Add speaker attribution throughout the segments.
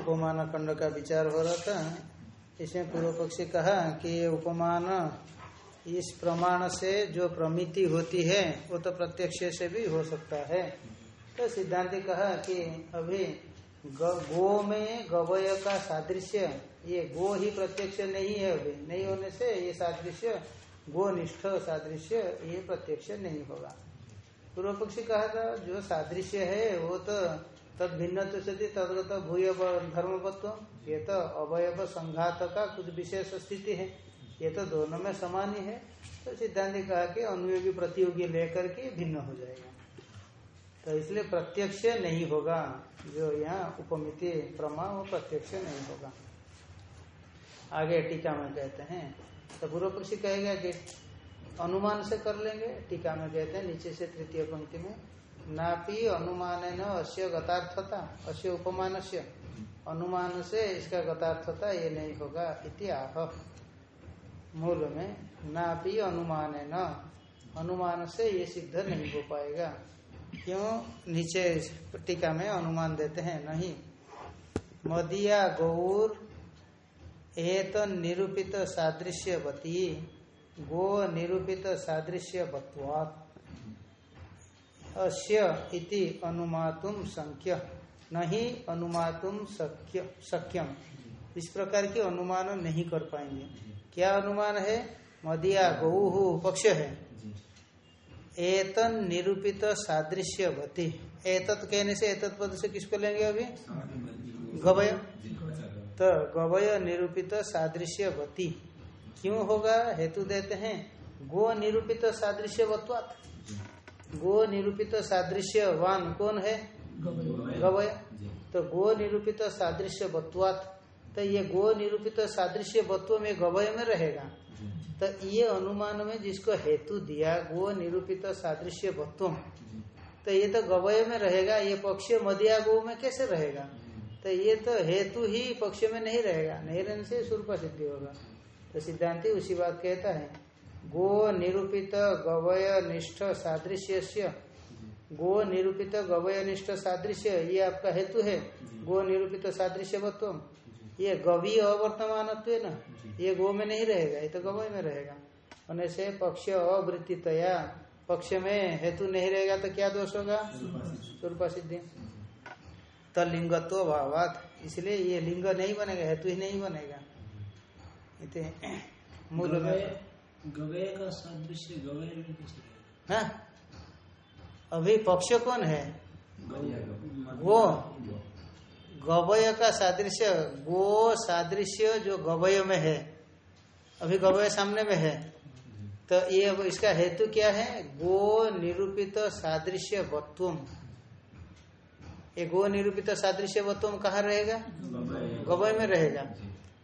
Speaker 1: उपमान खंड का विचार हो रहा था। इसमें पूर्व पक्षी कहा कि ये उपमान इस प्रमाण से जो प्रमिति होती है, वो तो प्रत्यक्ष से भी हो सकता है। तो सिद्धांति कहा कि अभी गो में गवय का सादृश्य, ये गो ही प्रत्यक्ष नहीं है अभी। नहीं होने से ये सादृश्य, गो निष्ठ सादृश्य, ये प्रत्यक्ष नहीं होगा। पूर्व पक्षी कहा था, जो सादृश्य है, वो तो तद भिन्न तो तदगत भूय धर्मवत्व ये तो अवयव संघात का कुछ विशेष स्थिति है। ये तो दोनों में समान ही। है तो सिद्धांत कहा कि अनुयोगी प्रतियोगी लेकर के भिन्न हो जाएगा। तो इसलिए प्रत्यक्ष नहीं होगा, जो यहाँ उपमिति प्रमा वो प्रत्यक्ष नहीं होगा। आगे टीका में कहते हैं तो पूर्व पक्षी कहेगा कि अनुमान से कर लेंगे, टीका में कहते हैं, नीचे से तृतीय पंक्ति में, नापी अनुमान न अश्य गतार्थता अश्य उपमान से अनुमान से इसका गतार्थता ये नहीं होगा इति आह। मूल में, नापी अनुमान न अनुमान से ये सिद्ध नहीं हो पाएगा। क्यों नीचे टीका में अनुमान देते हैं? नहीं। मदिया गौर एत निरूपित सादृश्यवती, गो निरूपित सादृश्य बत्वात् अस्य इति अनुमातुम संख्य नहीं अनुमातुम शक्य सक्यम इस प्रकार के अनुमान नहीं कर पाएँगे। क्या अनुमान है? मदिया गौ पक्ष है। एतन निरूपित सादृश्यवती। एतत कहने से एतत पद से किसको लेंगे अभी? गवय। तो गवय निरूपित सादृश्यवती। क्यों होगा? हेतु देते हैं। गो निरूपित सादृश्यवत्वात्। गो निरूपित सादृश्यवान कौन है? गवय। तो गो निरूपित सादृश्य बत्वात तो ये गो निरूपित सादृश्य बत्व में गवय में रहेगा। तो ये अनुमान में जिसको हेतु दिया गो निरूपित सादृश्य बत्व तो ये तो गवय में रहेगा, ये पक्ष मदिया गो में कैसे रहेगा? तो ये तो हेतु ही पक्ष में नहीं रहेगा, नहीं रहने से सूर्प सिद्धि होगा। तो सिद्धांति उसी बात कहता है, गो निरूपित गवय निष्ठ सादृश्य गो निरूपित गवय निष्ठ सादृश्य, ये आपका हेतु है। गो निरूपित सादृश्यवत्व ये गवी अवर्तमान न ये गो में नहीं रहेगा ये तो गवय में रहेगा। होने से पक्ष अवृत्तितया पक्ष में हेतु नहीं रहेगा तो क्या दोष होगा? स्वरूप सिद्धि तो लिंगत्व भावात इसलिए ये लिंग नहीं बनेगा हेतु ही नहीं बनेगा। मूल में
Speaker 2: गवय का सादृश्य गवय में कैसे
Speaker 1: हाँ? अभी पक्ष कौन है? वो। गवय का सादृश्य, गो सादृश्य जो गवय में है, अभी गवय सामने में है तो ये इसका हेतु क्या है? गो निरूपित सादृश्य वत्वम। ये गो निरूपित सादृश्य वत्वम कहाँ रहेगा? गवय में रहेगा।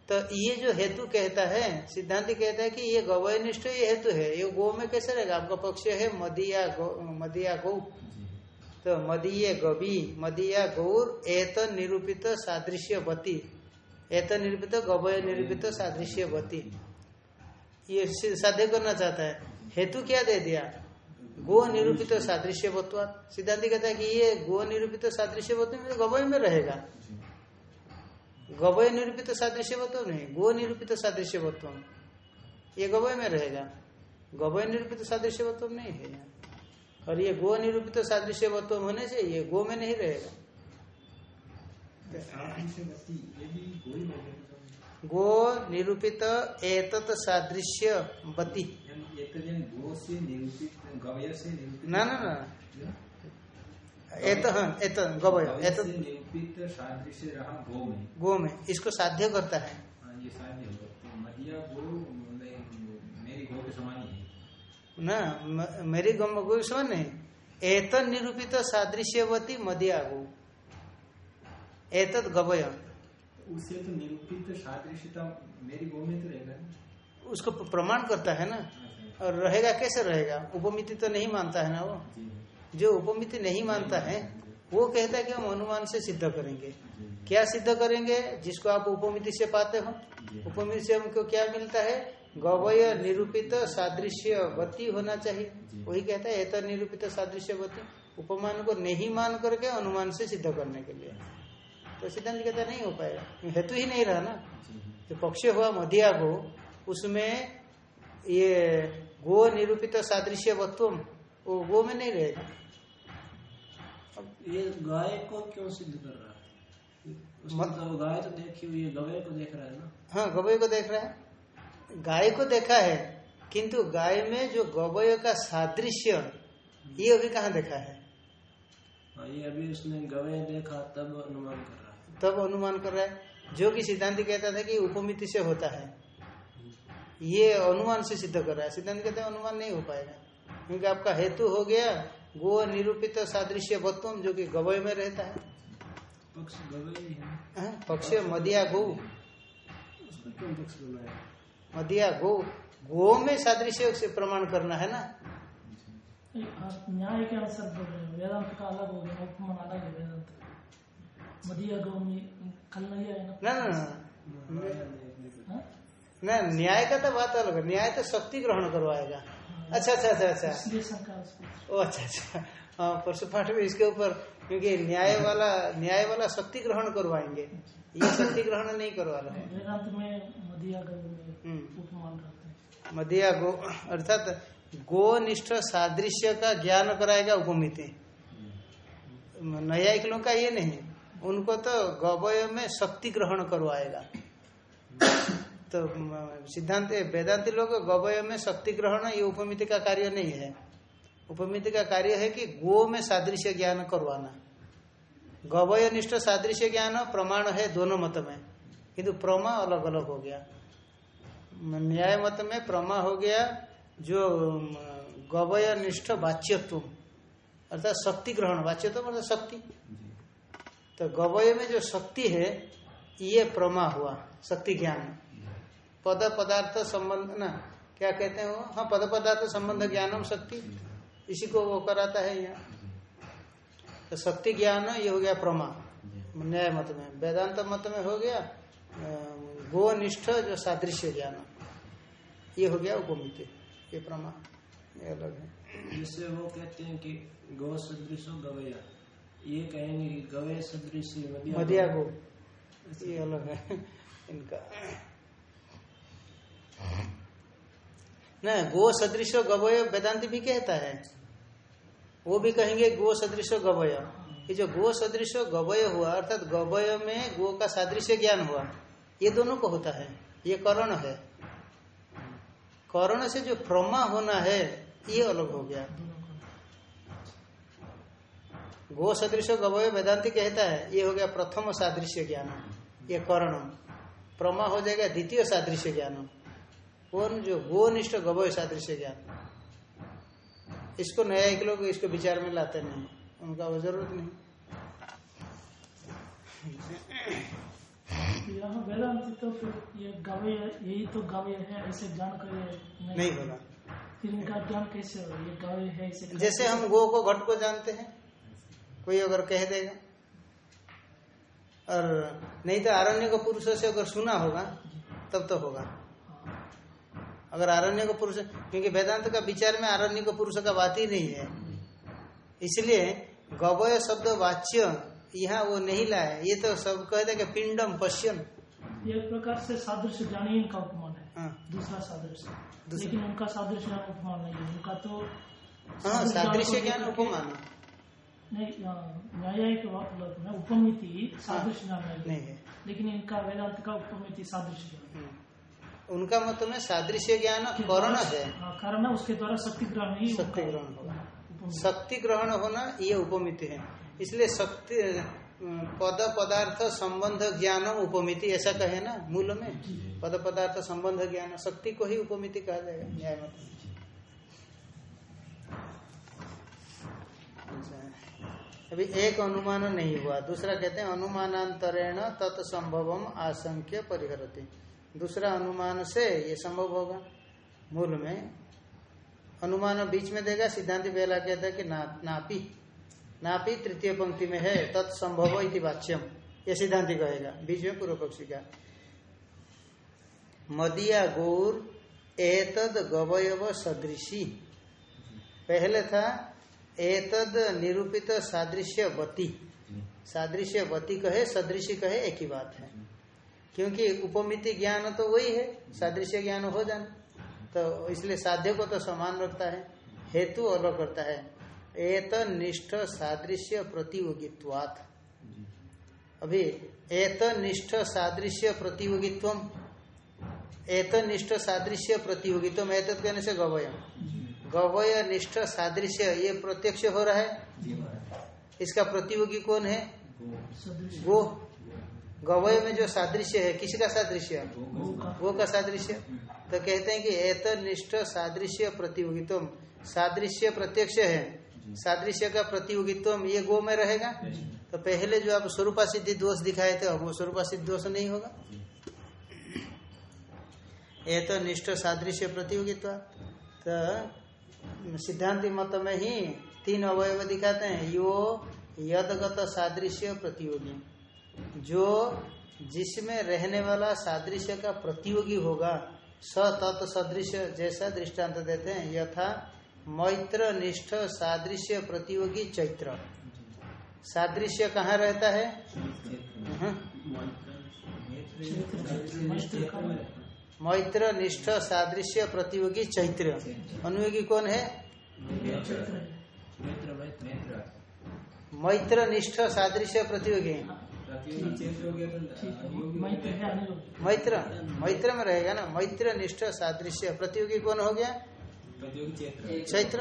Speaker 1: तो ये जो हेतु कहता है, सिद्धांत कहता है कि ये गवयनिष्ठ ये हेतु है। ये गो में कैसे रहेगा? आपका पक्ष है मदिया गौ मदिया गौ। तो मदीय गवी, मदिया गौर, एत निरूपित सादृश्य बती एत निरूपित, गवय निरूपित सादृश्य बती ये साध्य करना चाहता है। हेतु क्या दे दिया? गो निरूपित सादृश्य बत्वा सिद्धांति कहता है कि ये गो निरूपित सादृश्य बत्व गवय में रहेगा। गवय निरूपित सादृश्य बत्व नहीं, गो निरूपित सादृश्य बत्व ये गवय में रहेगा। गवय निरूपित सादृश्य बत्व नहीं है। और ये गो निरूपित तो सादृश्य बत्व होने से ये गो में नहीं रहेगा। गो निरूपित एतत सादृश्य बति। ना ना ना। एत एत गवय एत
Speaker 3: निरूपित सादृश्य रहा गो में।
Speaker 1: गो में इसको साध्य करता है।
Speaker 3: हाँ, ये साध्य तो मेरी गो के समान ही है।
Speaker 1: ना मेरी गम समान नहीं एत निरूपित सादृश्यवती मदिया गो एतत गवय
Speaker 3: तो निरूपित सादृश्यता मेरी गो में तो रहेगा
Speaker 1: उसको प्रमाण करता है ना?
Speaker 3: अच्छा,
Speaker 1: और रहेगा कैसे रहेगा? उपमिति तो नहीं मानता है ना वो?
Speaker 3: जो।
Speaker 1: उपमिति नहीं मानता है वो कहता है कि हम अनुमान से सिद्ध करेंगे। क्या सिद्ध करेंगे? जिसको आप उपमिति से पाते हो। उपमिति से हमको क्या मिलता है? गवय निरूपित सादृश्य सादृश्यवती होना चाहिए। वही कहता है तो निरूपित सादृश्यवती उपमान को नहीं मान करके अनुमान से सिद्ध करने के लिए। तो सिद्धांत कहता नहीं हो पाएगा। हेतु ही नहीं रहा ना। जो। पक्ष हुआ मधिया गो उसमें ये गो निरूपित सादृश्यवत्व वो गो में नहीं रहेगा
Speaker 2: अब ये गाय को क्यों सिद्ध कर रहा है? उसने
Speaker 1: मत-
Speaker 2: तो गाय तो देखी हुई है गवय को देख रहा है ना?
Speaker 1: हाँ गवय को देख रहा है। गाय को देखा है किंतु गाय में जो गवय का सादृश्य ये अभी कहाँ देखा है?
Speaker 2: हाँ ये अभी उसने गवय देखा तब अनुमान कर रहा है।
Speaker 1: तब अनुमान कर रहा है। जो कि सिद्धांत कहता था कि उपमिति से होता है। ये अनुमान से सिद्ध कर रहा है। सिद्धांत कहते हैं अनुमान नहीं हो पाएगा। क्योंकि आपका हेतु हो गया गो निरूपित सादृश्य वत्वम जो कि गवय में रहता है।
Speaker 2: पक्ष गवय ही
Speaker 1: पक्ष मदिया गो
Speaker 2: उसको क्यों पक्ष बनाया
Speaker 1: मदिया गो गो में सादृश्य से प्रमाण करना है ना?
Speaker 4: न्याय के अनुसार बोल रहे हो। वेदांत का अलग हो गया उपमान अलग है वेदांत मदिया गौ में कल नहीं आया ना?
Speaker 1: ना ना ना।
Speaker 4: हाँ?
Speaker 1: न्याय का तो बात अलग है। न्याय तो शक्ति ग्रहण करवाएगा। अच्छा अच्छा अच्छा अच्छा। ओ अच्छा अच्छा। हाँ परसों पाठ में इसके ऊपर क्योंकि न्याय वाला न्याय वाला शक्ति ग्रहण करवाएँगे। ये शक्ति ग्रहण नहीं करवा रहे हैं।
Speaker 4: वेदांत में मदिया गौ में
Speaker 1: हम्म।
Speaker 4: उपमान रहते हैं।
Speaker 1: मदिया गो अर्थात गोनिष्ठ सादृश्य का ज्ञान कराएगा उपमिति। न्यायिक लोग का ये नहीं उनको तो गवय में शक्ति ग्रहण करवाएगा। तो सिद्धांत वेदांति लोग गवय में शक्ति ग्रहण ये उपमिति का कार्य नहीं है। उपमिति का कार्य है कि गो में सादृश्य ज्ञान करवाना। गवय निष्ठ सादृश्य ज्ञान, प्रमाण है दोनों मत में। किंतु प्रमा अलग अलग हो गया। न्याय मत में प्रमा हो गया, जो गवय निष्ठ वाच्यत्व। अर्थात शक्ति ग्रहण, वाच्यत्व मतलब शक्ति। तो गवय में जो शक्ति है, ये प्रमा हुआ, शक्ति ज्ञान। पद पदार्थ संबंध, ना, क्या कहते हैं वो? हाँ पद पदार्थ संबंध ज्ञानम शक्ति। इसी को वो कराता है यहाँ। तो शक्ति ज्ञान ये हो गया प्रमा। न्याय मत में। वेदांत मत में हो गया गोनिष्ठ जो सादृश्य ज्ञान। ये हो गया उपमिति ये प्रमा। ये अलग है।
Speaker 2: जिससे वो कहते हैं कि गौ सदृश गवैया। ये कहेंगे कि गवय सदृश मदिया
Speaker 1: मदिया गो। ये अलग है इनका। न गो सदृश गवय वेदांत भी कहता है। वो भी कहेंगे गो सदृश गवय। ये जो गो सदृश गवय हुआ, अर्थात गवय में गो का सादृश्य ज्ञान हुआ, ये दोनों को होता है। ये करण है। करण से जो प्रमा होना है, ये अलग हो गया। गो सदृश गवय वेदांति कहता है, ये हो गया प्रथम सादृश्य ज्ञान, ये करणम प्रमा हो जाएगा द्वितीय सादृश्य ज्ञान। कौन जो गोनिष्ठ गवय सादृश्य ज्ञान। इसको नया एक लोग इसको विचार में लाते नहीं उनका वो ज़रूरत नहीं।
Speaker 4: यहाँ तो ये यही तो गवय है ऐसे जानकारी
Speaker 1: नहीं। होगा।
Speaker 4: फिर इनका ज्ञान कैसे होगा? ये गवय है ऐसे
Speaker 1: जैसे हम गो को घट को जानते हैं कोई अगर कह देगा। और नहीं तो आरण्य को पुरुषों से अगर सुना होगा तब तो होगा। अगर आरण्य को पुरुष क्योंकि वेदांत का विचार में आरण्य को पुरुष का बात ही नहीं है। इसलिए गवय शब्द वाच्य यहाँ वो नहीं लाए। ये तो सब कहते कि पिंडम पश्यन।
Speaker 4: ये एक प्रकार से सादृश्य ज्ञान ही इनका उपमान है।
Speaker 1: हाँ।
Speaker 4: दूसरा सादृश्य। लेकिन उनका सादृश्य ज्ञान उपमान नहीं है। उनका तो
Speaker 1: हाँ सादृश्य ज्ञान उपमान।
Speaker 4: नहीं न्यायिक मतलब उपमिति सादृश्य ज्ञान नहीं है।
Speaker 1: है
Speaker 4: लेकिन इनका वेदांत का उपमिति सादृश्य ज्ञान।
Speaker 1: उनका मत में सादृश्य ज्ञान करण है।
Speaker 4: हाँ, कारण है उसके द्वारा शक्ति ग्रहण ही
Speaker 1: शक्ति ग्रहण होगा। शक्ति ग्रहण होना ये उपमिति है। इसलिए शक्ति पद पदार्थ संबंध ज्ञान उपमिति ऐसा कहे ना मूल में? पद पदार्थ संबंध ज्ञान शक्ति को ही उपमिति कहा जाएगा न्याय मत अच्छा। अभी एक अनुमान नहीं हुआ दूसरा कहते हैं अनुमानांतरेण तत्संभवम आशंक्य परिहरती। दूसरा अनुमान से ये संभव होगा। मूल में अनुमान बीच में देगा, सिद्धांत पहला कहता है कि ना, नापी नापी तृतीय पंक्ति में है, तत्संभव इति वाच्यम, ये सिद्धांति कहेगा, बीच में पूर्व पक्षी का। मदिया गोर एतद गवयव सदृशी। पहले था एतद निरूपित सादृश्य बती सादृश्य बती कहे, सदृशी कहे, एक ही बात है। क्योंकि उपमिति ज्ञान तो वही है सादृश्य ज्ञान हो जाना। तो इसलिए साध्य को तो समान रखता है हेतु अलग करता है। एत निष्ठ सादृश्य प्रतियोगित्वात। अभी एत निष्ठ सादृश्य प्रतियोगित्व एत निष्ठ सादृश्य प्रतियोगित्व एत कहने से गवय गवय निष्ठ सादृश्य ये प्रत्यक्ष हो रहा है। इसका प्रतियोगी कौन है? गो। गवय में जो सादृश्य है किसी का सादृश्य?
Speaker 4: गो का
Speaker 1: सादृश्य। तो कहते हैं कि एत निष्ठ सादृश्य प्रतियोगित्व सादृश्य प्रत्यक्ष है। सादृश्य का प्रतियोगित्व ये गो में रहेगा? तो पहले जो आप स्वरूपा सिद्धि दोष दिखाए थे, अब वो स्वरूपा सिद्धि दोष नहीं होगा। ये तो निष्ठ सादृश्य प्रतियोगित्व। तो सिद्धांति मत में ही तीन अवयव दिखाते हैं। यो यदगत सादृश्य प्रतियोगी। जो जिसमें रहने वाला सादृश्य का प्रतियोगी होगा स तत् सदृश्य जैसा दृष्टांत देते हैं यथा मैत्र निष्ठ सादृश्य प्रतियोगी चैत्र। सादृश्य कहाँ रहता है?
Speaker 4: मैत्र
Speaker 1: निष्ठ सादृश्य प्रतियोगी चैत्र। अनुयोगी कौन है? मैत्र निष्ठ सादृश्य प्रतियोगी।
Speaker 3: प्रतियोगी चेत्र गया तो
Speaker 4: ठीक
Speaker 3: अनियोगी
Speaker 4: मैत्र
Speaker 1: मैत्र मैत्र में रहेगा ना मैत्र निष्ठ सादृश्य। प्रतियोगी कौन हो गया?
Speaker 3: चैत्र।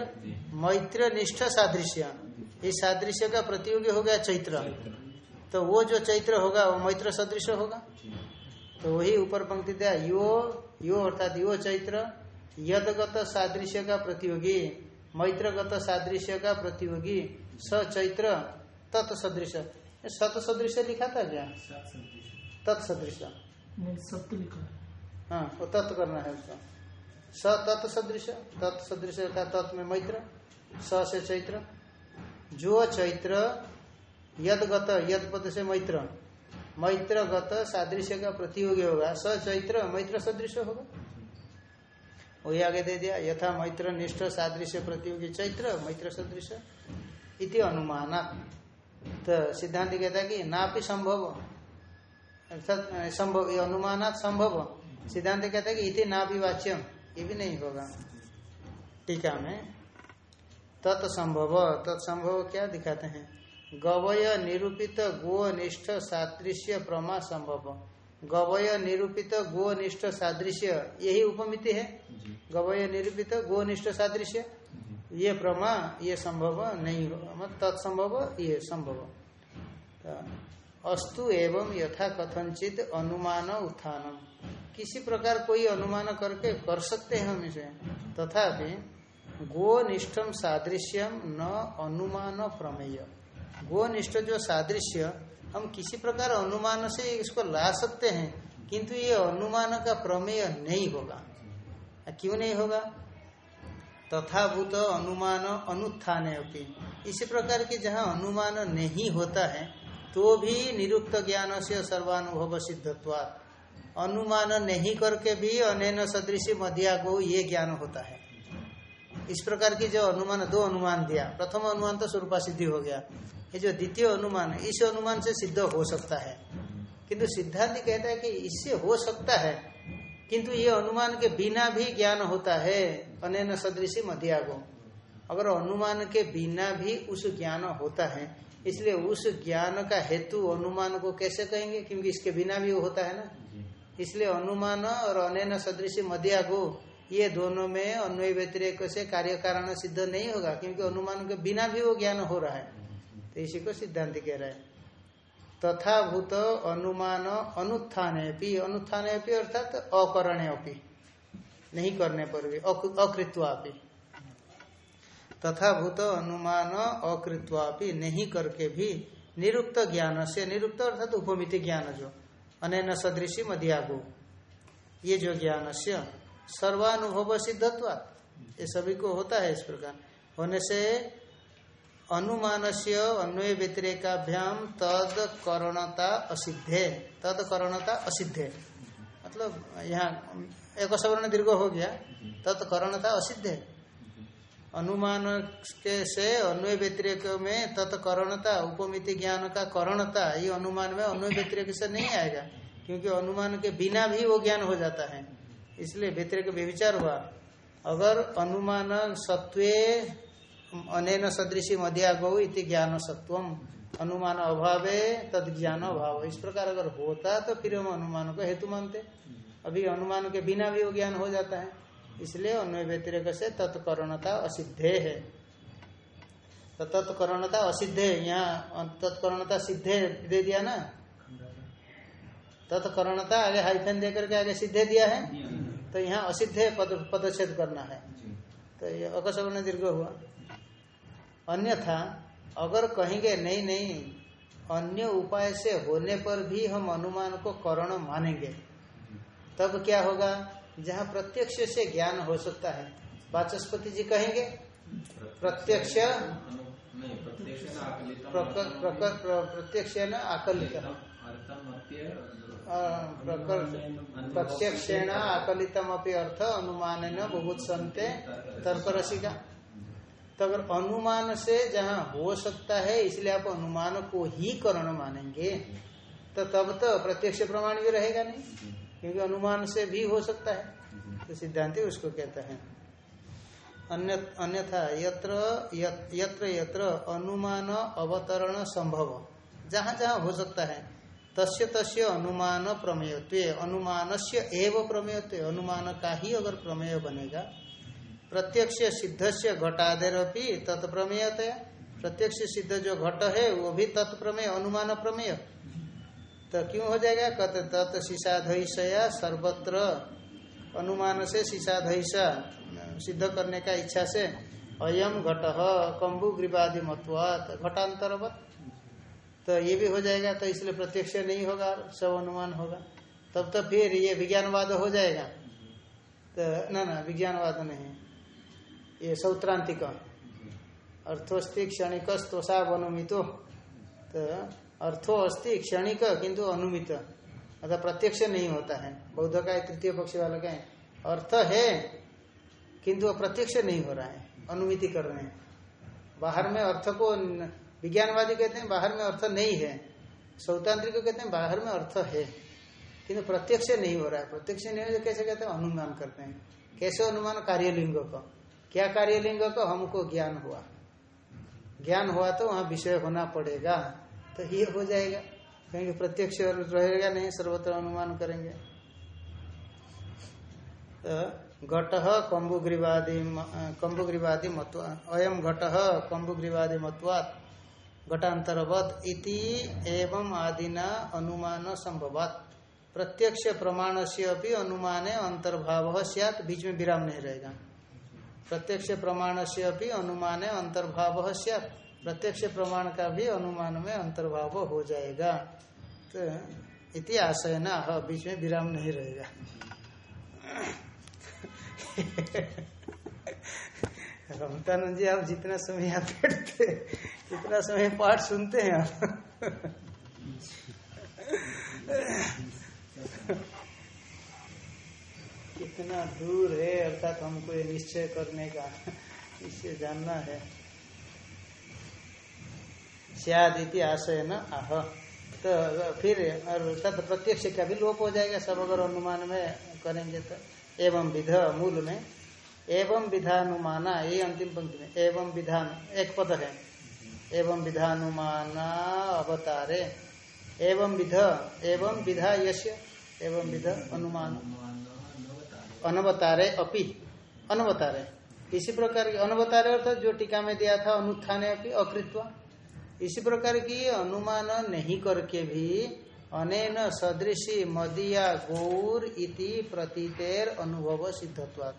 Speaker 1: मैत्र निष्ठ सादृश्य। इस सादृश्य का प्रतियोगी हो गया चैत्र। तो वो जो चैत्र होगा वो मैत्र सदृश होगा? तो वही ऊपर पंक्ति दिया यो यो अर्थात यो चैत्र यदगत सादृश्य का प्रतियोगी मैत्रगत सादृश्य का प्रतियोगी स चैत्र तत्सदृश। सत सदृश लिखा था क्या तत्सदृश
Speaker 4: नहीं सत्य लिखा है
Speaker 1: हाँ वो तत्व करना है उसका स तत् सदृश तत् सदृश का तत् में मैत्र स से चैत्र जो चैत्र यदगत यद पद से मैत्र मैत्रगत सादृश्य का प्रतियोगी होगा स चैत्र मैत्र सदृश होगा वही आगे दे दिया यथा मैत्र निष्ठ सादृश्य प्रतियोगी चैत्र मैत्र सदृश इति अनुमान तो सिद्धांत कहता है कि नापि संभव अर्थात संभव ये अनुमानात संभव सिद्धांत कहता है कि इति ना भी वाच्यम ये भी नहीं होगा। टीका में तत्संभव तत्संभव क्या दिखाते हैं? गवय निरूपित गो निष्ठ सादृश्य प्रमा संभव। गवय निरूपित गो निष्ठ सादृश्य यही उपमिति है? गवय निरूपित गो निष्ठ सादृश्य ये प्रमा, ये संभव नहीं होगा मतलब तत्संभव, ये संभव। तो अस्तु एवं यथा कथनचित अनुमान उत्थानम। किसी प्रकार कोई अनुमान करके कर सकते हैं हम इसे। तथापि गोनिष्ठम सादृश्यम न अनुमान प्रमेय। गोनिष्ठ जो सादृश्य, हम किसी प्रकार अनुमान से इसको ला सकते हैं, किंतु ये अनुमान का प्रमेय नहीं होगा। क्यों नहीं होगा? तथाभूत अनुमान अनुत्थान इसी प्रकार के जहाँ अनुमान नहीं होता है तो भी निरुक्त ज्ञान से सर्वानुभव सिद्धत्वात्। अनुमान नहीं करके भी अनैन सदृश मध्या को ये ज्ञान होता है। इस प्रकार की जो अनुमान, दो अनुमान दिया। प्रथम अनुमान तो स्वरूपा सिद्धि हो गया। ये जो द्वितीय अनुमान, इस अनुमान से सिद्ध हो सकता है। किंतु सिद्धांत कहता है कि इससे हो सकता है किंतु ये अनुमान के बिना भी ज्ञान होता है। अनैन सदृशी मध्यागो अगर अनुमान के बिना भी उस ज्ञान होता है इसलिए उस ज्ञान का हेतु अनुमान को कैसे कहेंगे? क्योंकि इसके बिना भी वो होता है ना। इसलिए अनुमान और अनैन सदृशी मध्यागो ये दोनों में अन्वय व्यतिरेक से कार्य कारण सिद्ध नहीं होगा क्योंकि अनुमान के बिना भी वो ज्ञान हो रहा है। तो इसी को सिद्धांत कह रहा है। तथा भूत अनुमान अनुत्थान अनुत्थान अर्थात अकरणे अपी नहीं करने पर भी अकृत्वापि। तथा भूत अनुमान अकृत्वापि, नहीं करके भी निरुक्त ज्ञान से, निरुक्त अर्थात उपमिति ज्ञान जो, अनैन सदृशी मध्यागु ये जो ज्ञान से, सर्वानुभव सिद्धत्वा ये सभी को होता है इस प्रकार। होने से अनुमान से अन्वय व्यतिरेकाभ्याम तद करणता असिद्धे। तद करणता असिद्धे। मतलब यहाँ एक सवर्ण दीर्घ हो गया। तद करणता असिद्धे। अनुमान के से अन्वय व्यतिरेक में तत्करणता उपमिति ज्ञान का करणता, ये अनुमान में अन्वय व्यतिरेक से नहीं आएगा। क्योंकि अनुमान के बिना भी वो ज्ञान हो जाता है। इसलिए व्यतिरेक व्यविचार हुआ। अगर अनुमान सत्वे अनेन सदृशी मध्या गौ इति ज्ञान सत्वम अनुमान अभावे तद ज्ञान अभाव। इस प्रकार अगर होता तो फिर हम अनुमान को हेतु मानते। अभी अनुमान के बिना भी वो ज्ञान हो जाता है। इसलिए अन्वय व्यतिरेक से तत्करणता असिद्धे है। तो तत्करणता असिद्धे यहाँ तत्कर्णता सिद्धे दे दिया ना? तत्कर्णता आगे हाइफेन देकर के आगे सिद्धे दिया है? तो यहाँ असिद्धे पद पदच्छेद करना है। तो ये अकसवर्ण दीर्घ हुआ। अन्यथा अगर कहेंगे नहीं नहीं अन्य उपाय से होने पर भी हम अनुमान को करण मानेंगे। तब क्या होगा? जहाँ प्रत्यक्ष से ज्ञान हो सकता है। वाचस्पति जी कहेंगे प्रत्यक्ष
Speaker 3: प्रत्यक्ष
Speaker 1: प्रत्यक्ष न आकलित प्रत्यक्षेण आकलितम अपनी अर्थ अनुमान न बहुत संते तर्क रसिका तो अगर अनुमान से जहाँ हो सकता है, इसलिए आप अनुमान को ही करण मानेंगे तो तब तो प्रत्यक्ष प्रमाण भी रहेगा नहीं, क्योंकि अनुमान से भी हो सकता है। तो सिद्धांति उसको कहता है। अन्य, अन्यथा, यत्र यत्र यत्र, अनुमान अवतरण संभव। जहाँ जहाँ हो सकता है, तस्य तस्य अनुमान प्रमेयत्व अनुमान से एव प्रमेयत्व, अनुमान का ही अगर प्रमेय बनेगा प्रत्यक्ष सिद्ध से घटादेर भी तत्प्रमेयत प्रत्यक्ष सिद्ध जो घट है, वो भी तत्प्रमेय, अनुमान प्रमेय। तो क्यों हो जाएगा? कत तत् सर्वत्र। अनुमान से शीशाधैषा सिद्ध करने का इच्छा से। अयम घट कम्बु ग्रीवादि मत्वात घटांतरवत। तो ये भी हो जाएगा तो इसलिए प्रत्यक्ष नहीं होगा, सब अनुमान होगा। तब तो फिर ये विज्ञानवाद हो जाएगा। तो ना ना, विज्ञानवाद नहीं। ये सौत्रांतिक। अर्थोस्ति क्षणिक स्तोषा अनुमितो तो अर्थो अस्ति क्षणिक किंतु अनुमित। अर्थात प्रत्यक्ष नहीं होता है। बौद्ध का तृतीय पक्ष वाला का अर्थ है किंतु प्रत्यक्ष नहीं हो रहा है। अनुमिति कर रहे हैं। बाहर में अर्थ को विज्ञानवादी कहते हैं, बाहर में अर्थ नहीं है। सौतांत्रिक कहते हैं, बाहर में अर्थ है। किंतु प्रत्यक्ष नहीं हो रहा है। प्रत्यक्ष नहीं हो कैसे कहते हैं, अनुमान करते हैं। कैसे अनुमान? कार्यलिंग का। क्या कार्यलिंग का? हमको ज्ञान हुआ। ज्ञान हुआ तो वहाँ विषय होना पड़ेगा। तो ये हो जाएगा। कहेंगे प्रत्यक्ष रहेगा नहीं, सर्वत्र अनुमान करेंगे। तो घट कम्बुग्रीवादी कम्बुग्रीवादी मत्वा। अयम घट कम्बुग्रीवादी मत्वात। घटांतरवत इति एवं आदिना अनुमान संभवात। प्रत्यक्ष प्रमाण से अभी अनुमान, अंतर्भाव सियात, बीच में विराम नहीं रहेगा। प्रत्यक्ष प्रमाण से अभी अनुमान अंतर्भाव प्रत्यक्ष प्रमाण का भी अनुमान में अंतर्भाव हो जाएगा। तो इति आशय ना बीच में विराम नहीं रहेगा। रमतानंद जी, आप जितना समय आप बैठते कितना समय पाठ सुनते हैं आप। कितना दूर है अर्थात हमको ये निश्चय करने का इससे जानना है। सियादिति आशय न आह तो फिर तद प्रत्यक्ष का भी लोप हो जाएगा सब, अगर अनुमान में करेंगे तो। एवं विध, मूल में। एवं विधानुमाना, ये अंतिम पंक्ति में। एवं विधान, एक पद है। एवं विधानुमाना अवतारे। एवं विध, एवं विधा यश एवं विध, अनुमान। अनवतारे अपि, अनवतारे। इसी प्रकार की अनवतारे अर्थात जो टीका में दिया था, अनुत्थाने अपनी अकृत्वा। इसी प्रकार की अनुमान नहीं करके भी अनेन सदृशी मदिया गौर इति प्रतीतेर अनुभव सिद्धत्वात्।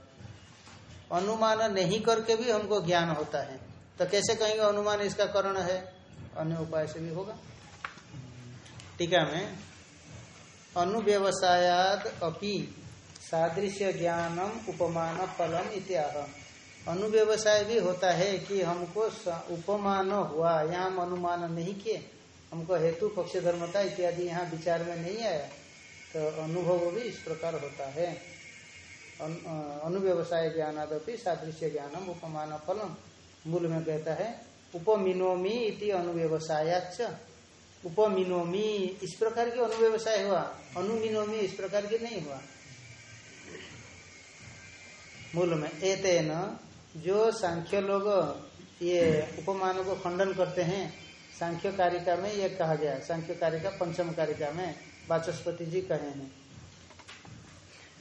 Speaker 1: अनुमान नहीं करके भी हमको ज्ञान होता है। तो कैसे कहेंगे अनुमान इसका कारण है? अन्य उपाय से भी होगा। टीका में अनुव्यवसायाद अपि सादृश्य ज्ञानम उपमान फलम इत्याह। अनुव्यवसाय भी होता है कि हमको उपमान हुआ, यहाँ हम अनुमान नहीं किए। हमको हेतु पक्ष धर्मता इत्यादि यहाँ विचार में नहीं आया। तो अनुभव भी इस प्रकार होता है। अनु- अनुव्यवसाय ज्ञानादपि सादृश्य ज्ञानम उपमान फलम मूल में कहता है, उपमिनोमी इति अनुव्यवसायाच उपमिनोमी इस प्रकार की अनुव्यवसाय हुआ। अनुमिनोमी इस प्रकार की नहीं हुआ। मूल में एतेन, जो सांख्य लोग ये उपमानों को खंडन करते हैं, सांख्य कारिका में ये कहा गया सांख्य कारिका पंचम कारिका में वाचस्पति जी कहे हैं।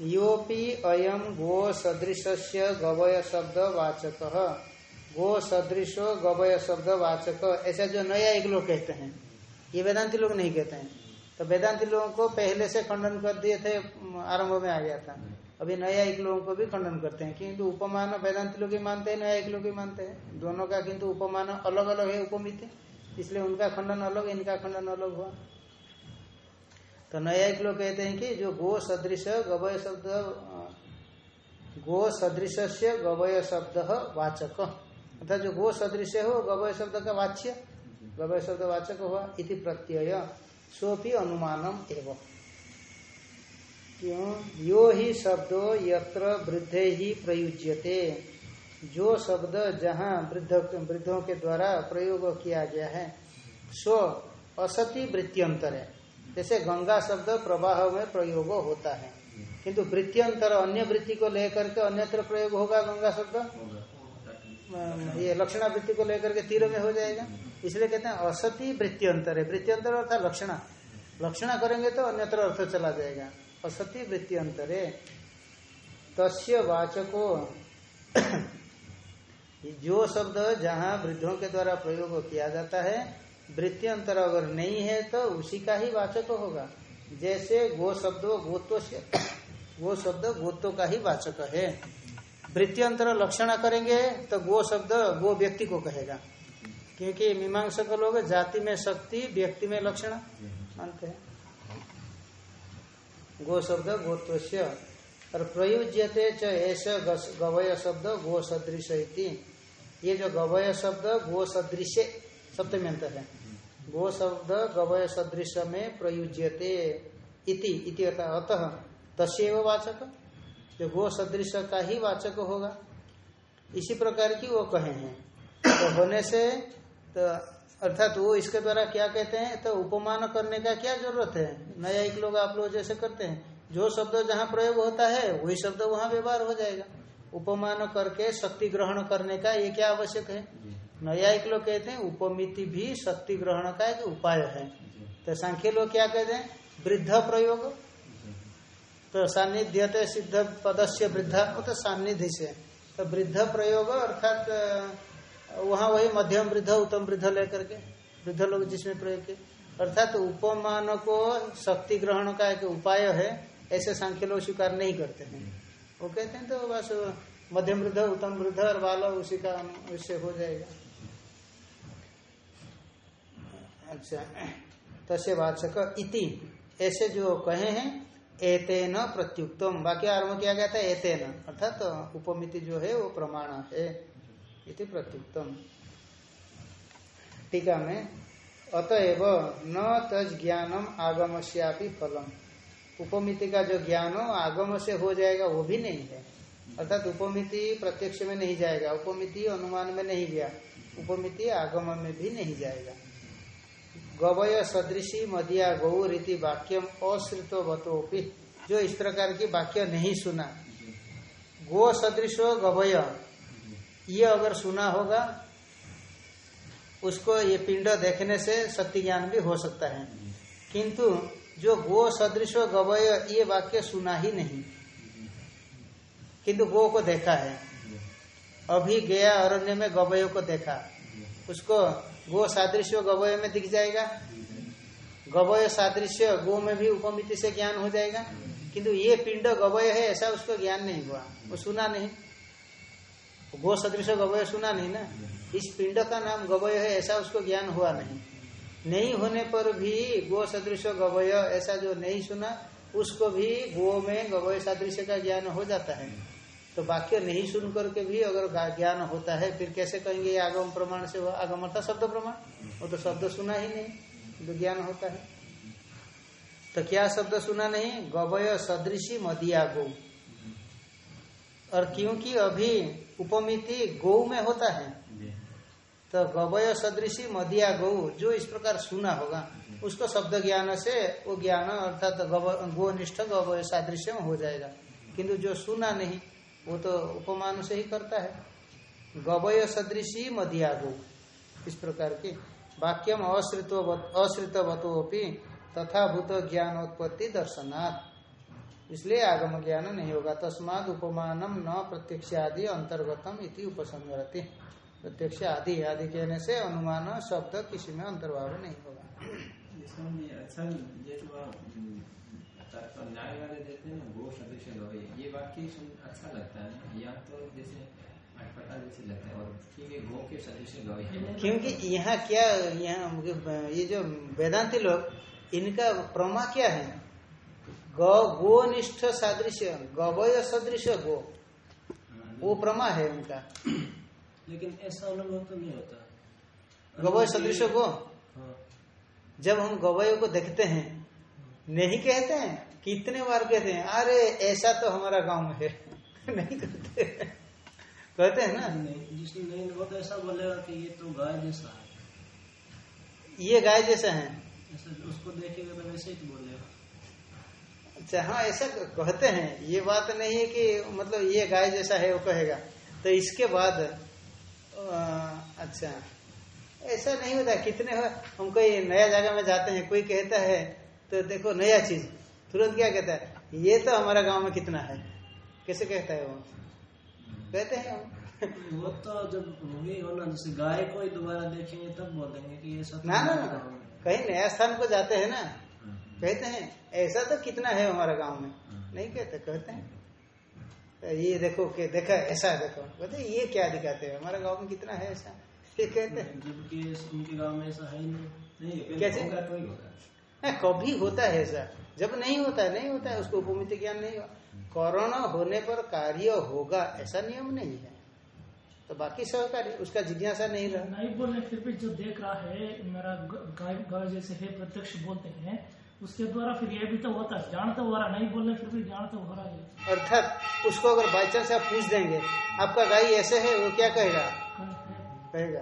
Speaker 1: योपि अयम गो सदृशस्य गवय शब्द वाचक। गो सदृशो गवय शब्द वाचक। ऐसा जो नया एक लोग कहते हैं। ये वेदांति लोग नहीं कहते हैं। तो वेदांति लोगों को पहले से खंडन कर दिए थे, आरंभ में आ गया था। अभी नया एक लोगों को भी खंडन करते हैं, किंतु उपमान वेदांति लोग मानते हैं, नया एक लोग मानते हैं। दोनों का किंतु उपमान अलग अलग है उपमित, इसलिए उनका खंडन अलग, इनका खंडन अलग हुआ। तो नया एक लोग कहते हैं कि जो गो सदृश गवय शब्द, गो सदृश से गवय शब्द वाचक। अर्थात जो गो सदृश हो गवय शब्द का वाच्य, गवय शब्द वाचक हुआ इति प्रत्यय, सोपि अनुमानम एवं। क्यों? यो ही शब्दो यत्र वृद्धे ही प्रयुज्यते। जो शब्द जहाँ वृद्ध के द्वारा प्रयोग किया गया है, सो असति वृत्तियंतर। है जैसे गंगा शब्द प्रवाह में प्रयोग होता है। किंतु वृत्तियंतर अन्य वृत्ति को लेकर के अन्यत्र प्रयोग होगा गंगा शब्द? ये लक्षणा वृत्ति को लेकर के तीर में हो जाएगा। इसलिए कहते हैं असति वृत्तियंतर। है वृत्तियंतर अर्थात लक्षणा। लक्षणा करेंगे तो अन्यत्र अर्थ चला जाएगा। असति वृत्तियंतरे। तस्य वाचको। जो शब्द जहाँ वृद्धों के द्वारा प्रयोग किया जाता है वृत्ति अंतर अगर नहीं है तो उसी का ही वाचक होगा। जैसे गो शब्द गोत्व से गो शब्द गोत्व का ही वाचक है। वृत्ति अंतर लक्षण करेंगे तो गो शब्द गो व्यक्ति को कहेगा। क्योंकि मीमांसक लोग जाति में शक्ति व्यक्ति में लक्षण। मानते हैं। गो शब्द गोत्व और प्रयुज्यते च ऐसा गवय शब्द गो सदृश ये जो गवय शब्द गो सदृश सप्तमी अंत है। गो शब्द गवय सदृश में प्रयुज्यते इति इति अतः तस्व वाचक। जो गो सदृश का ही वाचक होगा। इसी प्रकार की वो कहे हैं। तो होने से तो अर्थात वो इसके द्वारा क्या कहते हैं? तो उपमान करने का क्या ज़रूरत है? नया एक लोग आप लोग जैसे करते हैं। जो शब्द जहाँ प्रयोग होता है वही शब्द वहाँ व्यवहार हो जाएगा। उपमान करके शक्ति ग्रहण करने का ये क्या आवश्यक है? नया एक लोग कहते हैं उपमिति भी शक्ति ग्रहण का एक उपाय है। तो सांख्य लोग क्या कहते हैं? वृद्ध प्रयोग। तो सान्निध्य सिद्ध पदस्य वृद्धा तो सान्निधि से। तो वृद्ध प्रयोग अर्थात वहाँ वही मध्यम वृद्ध, उत्तम वृद्ध लेकर के, वृद्ध लोग जिसमें प्रयोग किए। अर्थात तो उपमान को शक्ति ग्रहण का एक उपाय है, ऐसे सांख्य लोग स्वीकार नहीं करते हैं। वो कहते हैं तो बस मध्यम वृद्ध, उत्तम वृद्ध और बाल उसी का उससे हो जाएगा। अच्छा तसे वाचक इति। ऐसे जो कहे हैं, एतेन प्रत्युक्तम। बाकी आरंभ किया गया था, एतेन। अर्थात तो उपमिति जो है, वो प्रमाण है। इति प्रत्युक्तम। टीका में, अतएव न तज ज्ञानम आगमस्यापि फलम। उपमिति का जो ज्ञान हो आगम से हो जाएगा, वो भी नहीं है। अर्थात उपमिति प्रत्यक्ष में नहीं जाएगा, उपमिति अनुमान में नहीं गया, उपमिति आगम में भी नहीं जाएगा। गवय सदृशी मदिया गौ रीति वाक्यम अश्रितो बतोपि जो इस प्रकार की वाक्य नहीं सुना। गो सदृश गवय। ये अगर सुना होगा, उसको ये पिंड देखने से सत्य ज्ञान भी हो सकता है। किंतु जो गो सदृश गवय, ये वाक्य सुना ही नहीं। किंतु गो को देखा है। अभी गया अरण्य में गवयों को देखा। उसको गो सादृश्य गवय में दिख जाएगा। गवय सादृश्य गो में भी उपमिति से ज्ञान हो जाएगा। किंतु ये पिंड गवय है, ऐसा उसको ज्ञान नहीं हुआ। वो सुना नहीं। गो सदृश गवय सुना नहीं ना। इस पिंड का नाम गवय है, ऐसा उसको ज्ञान हुआ नहीं। नहीं होने पर भी गो सदृश गवय, ऐसा जो नहीं सुना, उसको भी गो में गवय सादृश्य का ज्ञान हो जाता है। तो वाक्य नहीं सुन करके भी अगर ज्ञान होता है, फिर कैसे कहेंगे आगम प्रमाण से हुआ? आगम अर्थात शब्द प्रमाण। वो तो शब्द सुना ही नहीं तो ज्ञान होता है। तो क्या शब्द सुना नहीं? गवय सदृशी मदिया गो और क्योंकि अभी उपमिति गौ में होता है। तो गवय सदृशी मदिया गौ जो इस प्रकार सुना होगा उसको शब्द ज्ञान से वो ज्ञान अर्थात गोनिष्ठ गवय सादृश्य में हो जाएगा। किंतु जो सुना नहीं वो तो उपमान से ही करता है। गवय सदृशी मदिया गौ इस प्रकार की वाक्यम अश्रित्व अश्रितवतोपि तथा भूत ज्ञानोत्पत्ति दर्शनात्। इसलिए आगम ज्ञान नहीं होगा। तस्माद उपमानम न प्रत्यक्ष आदि अंतर्गतम इति उपसंगरति प्रत्यक्ष आदि आदि कहने से अनुमान शब्द किसी में अंतर्भाव नहीं होगा।
Speaker 3: ये अच्छा ये न्याय वाले देते हैं गो सदृश ये वाक्य अच्छा लगता है यहाँ तो जैसे
Speaker 1: क्योंकि यहाँ क्या यहाँ ये जो वेदांति लोग इनका प्रमा क्या है? गौ गोनिष्ठ सादृश्य गवय सदृश गो। वो प्रमा है उनका।
Speaker 2: लेकिन ऐसा अनुभव तो नहीं होता।
Speaker 1: गवय सदृश गो।
Speaker 2: हाँ।
Speaker 1: जब हम गवय को देखते हैं नहीं कहते हैं कितने बार कहते हैं अरे ऐसा तो हमारा गाँव में है। नहीं कहते। कहते हैं ना।
Speaker 2: जिसने नहीं वो तो ऐसा बोलेगा कि ये तो गाय जैसा है।
Speaker 1: ये गाय जैसा है।
Speaker 2: उसको देखेगा तो वैसे ही तो बोलेगा।
Speaker 1: अच्छा हाँ ऐसा कहते हैं। ये बात नहीं है कि मतलब ये गाय जैसा है वो कहेगा। तो इसके बाद अच्छा ऐसा नहीं होता। कितने हो हम कोई नया जगह में जाते हैं कोई कहता है तो देखो नया चीज़। तुरंत क्या कहता है ये तो हमारा गाँव में कितना है? कैसे कहता है वो? कहते हैं हम।
Speaker 2: वो तो जब होगी हो ना जैसे गाय को ही दोबारा देखेंगे तब बोलेंगे कि ये सब
Speaker 1: ना ना ना। कहीं नया स्थान को जाते हैं ना कहते हैं ऐसा तो कितना है हमारा गाँव में? नहीं कहते कहते हैं। तो ये देखो कि देखा ऐसा देखो। कहते ये क्या दिखाते हैं? हमारा गाँव में कितना है ऐसा? ये कहते हैं।
Speaker 2: जबकि उनके गाँव में ऐसा है नहीं।
Speaker 1: कैसे?
Speaker 3: तो ही
Speaker 1: कभी होता है ऐसा। जब नहीं होता है नहीं होता है उसको उपमित ज्ञान नहीं हुआ कोरोना होने पर कार्य होगा ऐसा नियम नहीं है। तो बाकी सहकारी उसका जिज्ञासा नहीं रहा।
Speaker 4: नहीं बोलने फिर भी जो देख रहा है मेरा गाय जैसे है प्रत्यक्ष बोलते हैं उसके द्वारा फिर ये भी तो होता है, जान तो हो रहा नहीं बोलने फिर भी जान तो हो रहा है।
Speaker 1: अर्थात उसको अगर बाई चांस आप पूछ देंगे, आपका गाय ऐसे है, वो क्या कहेगा? कहेगा।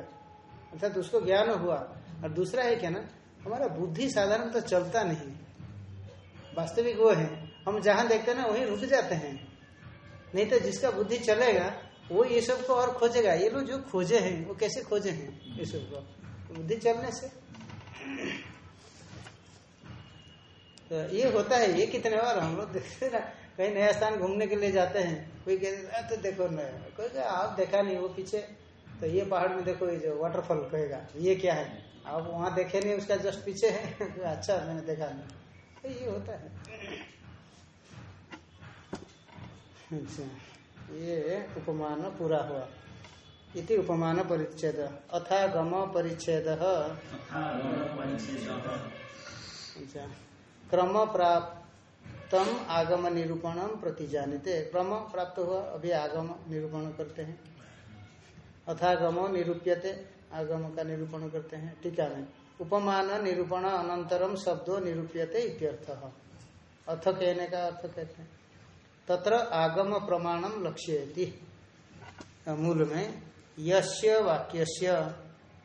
Speaker 1: अर्थात उसको ज्ञान हुआ। और दूसरा है क्या ना, हमारा बुद्धि साधारण तो चलता नहीं। वास्तविक वो है, हम जहाँ देखते हैं ना, वहीं रुक जाते हैं। नहीं तो जिसका बुद्धि चलेगा, वो ये सबको और खोजेगा। ये लोग जो खोजे हैं, वो कैसे खोजे हैं ये सबको? बुद्धि चलने से। तो ये होता है ये कितने बार हम लोग देखते ना कहीं नया स्थान घूमने के लिए जाते हैं कोई कहते "आ, तो देखो नया कोई आप देखा नहीं वो पीछे। तो ये पहाड़ में देखो ये जो वाटरफॉल कहेगा ये क्या है? आप वहाँ देखे नहीं उसका जस्ट पीछे है। तो अच्छा मैंने देखा नहीं। तो ये होता है। अच्छा ये उपमान पूरा हुआ। इति उपमान परिच्छेद। अथा गम परिच्छेद। अच्छा। क्रम प्राप्तम आगम निरूपणम प्रति जानिते क्रम प्राप्त हुआ अभी आगम निरूपण करते हैं। अथागमो निरूप्यते, आगम का निरूपण करते हैं। टीका में उपमान निरूपण, अनंतरम शब्दों निरूप्यते इत्यर्थ। अथ कहने का अर्थ कहते हैं। तत्र आगम प्रमाणम लक्ष्यति। मूल में, यस्य वाक्यस्य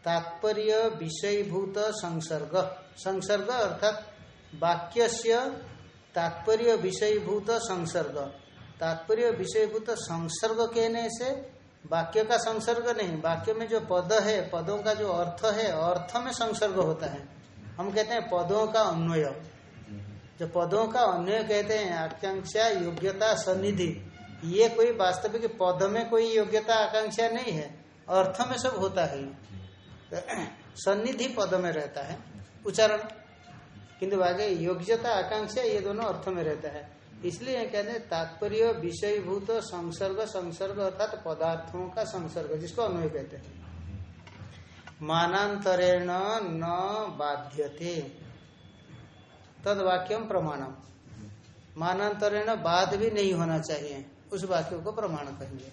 Speaker 1: तात्पर्य विषयभूत संसर्ग। संसर्ग अर्थात वाक्यस्य तात्पर्य विषयभूत संसर्ग। तात्पर्य विषयभूत संसर्ग कहने से वाक्य का संसर्ग नहीं, वाक्य में जो पद है, पदों का जो अर्थ है, अर्थ में संसर्ग होता है। हम कहते हैं पदों का अन्वय। जो पदों का अन्वय कहते हैं, आकांक्षा, योग्यता, सन्निधि, ये कोई वास्तविक पद में कोई योग्यता, आकांक्षा नहीं है। अर्थ में सब होता है। तो सन्निधि पद में रहता है। उच्चारण। किंतु आगे योग्यता, आकांक्षा, ये दोनों अर्थ में रहता है। इसलिए कहते हैं, तात्पर्य, विषयभूत, संसर्ग संसर्ग अर्थात पदार्थों का संसर्ग, जिसको अन्वय कहते हैं। मानांतरेण न बाध्यते। तद वाक्यम प्रमाणम। मानांतरेण बाध भी नहीं होना चाहिए। उस वाक्य को प्रमाण कहेंगे।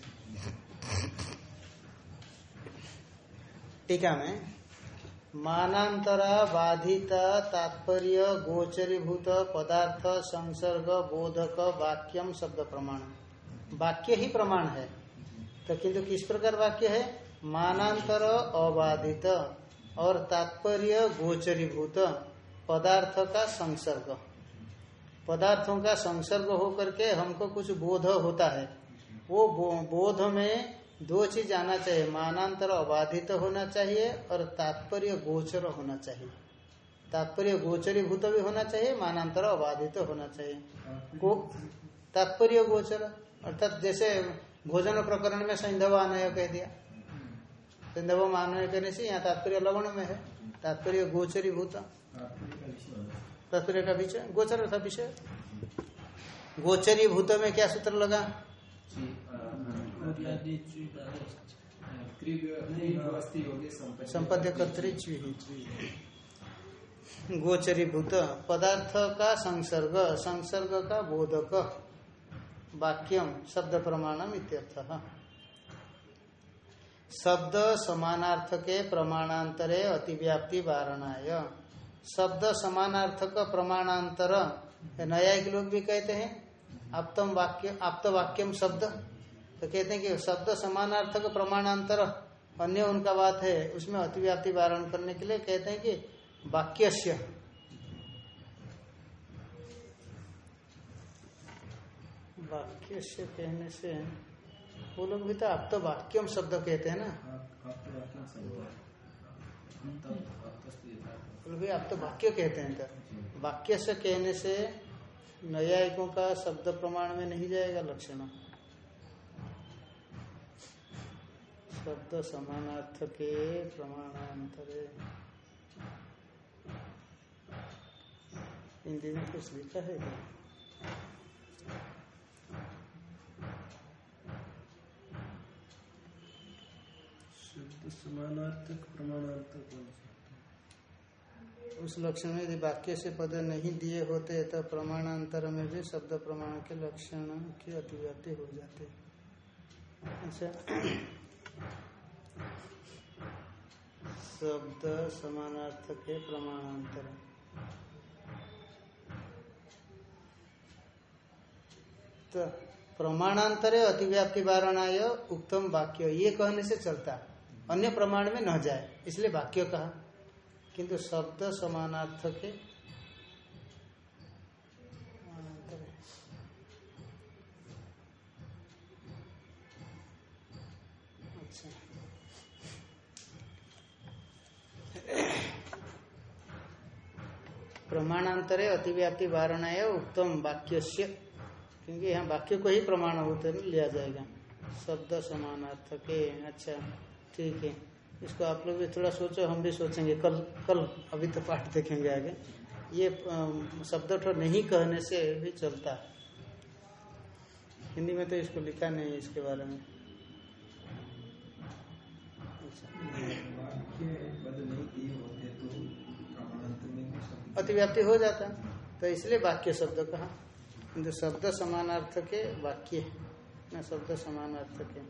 Speaker 1: टीका में मानांतरा बाधित तात्पर्य, गोचरीभूत, पदार्थ, संसर्ग, बोधक, वाक्यम शब्द प्रमाण। वाक्य ही प्रमाण है। तो किंतु किस प्रकार वाक्य है? मानांतर अबाधित और तात्पर्य गोचरीभूत, पदार्थ का संसर्ग। पदार्थों का संसर्ग होकर के हमको कुछ बोध होता है। वो बोध में दो चीज़ आना चाहिए, मानांतर अबाधित होना चाहिए और तात्पर्य गोचर होना चाहिए। तात्पर्य गोचरीभूत भी होना चाहिए, मानांतर अबाधित होना चाहिए। गो तात्पर्य गोचर, अर्थात जैसे भोजन प्रकरण में सैंधव आनय कह दिया। सैंधव आनय कहने से यहाँ तात्पर्य लवण में है। तात्पर्य गोचरीभूत। तात्पर्य का विषय, गोचर था विषय। गोचरी भूत में क्या सूत्र लगा? संपद्य गोचरी भूत पदार्थ का संसर्ग संसर्ग का बोधक, वाक्यम शब्द प्रमाणम इत्यर्थ। शब्द समानार्थ के प्रमाणांतरे अतिव्याप्ति वारणाय। शब्द समानार्थक प्रमाणांतर न्यायिक लोग भी कहते हैं, आप्तम वाक्य आप्त वाक्यम शब्द। तो कहते हैं कि शब्द समानार्थक प्रमाणांतर अन्य उनका बात है, उसमें अतिव्याप्ति वारण करने के लिए कहते हैं कि वाक्य वाक्य कहने से वो लोग भी तो आप तो वाक्यम शब्द कहते हैं ना? भी आप तो वाक्य कहते हैं तो। वाक्य से कहने से न्यायिकों का शब्द प्रमाण में नहीं जाएगा लक्षण। शब्द समानार्थ के प्रमाणांतरे। हिंदी में कुछ लिखा है क्या?
Speaker 2: समानार्थक प्रमाणार्थक
Speaker 1: उस लक्षण में यदि वाक्य से पद नहीं दिए होते तो प्रमाणांतर में भी शब्द प्रमाण के लक्षण की अतिव्याप्ति हो जाते अच्छा। शब्द समानार्थ के प्रमाणांतर। तो प्रमाणांतरे अतिव्याप्ति वारणाय उत्तम वाक्य, ये कहने से चलता। अन्य प्रमाण में न जाए, इसलिए वाक्य कहा। किंतु शब्द समानार्थ के प्रमाणांतरे अतिव्याप्ति वारणाय उत्तम वाक्य क्योंकि यहाँ वाक्य को ही प्रमाण होते लिया जाएगा। शब्द समानार्थ के अच्छा ठीक है। इसको आप लोग भी थोड़ा सोचो, हम भी सोचेंगे। कल कल, अभी तो पाठ देखेंगे आगे। ये शब्द ठो नहीं कहने से भी चलता। हिंदी में तो इसको लिखा नहीं इसके बारे में। अतिव्याप्ति हो जाता। तो इसलिए वाक्य शब्द कहा। किंतु शब्द समानार्थ के वाक्य न शब्द समानार्थ के।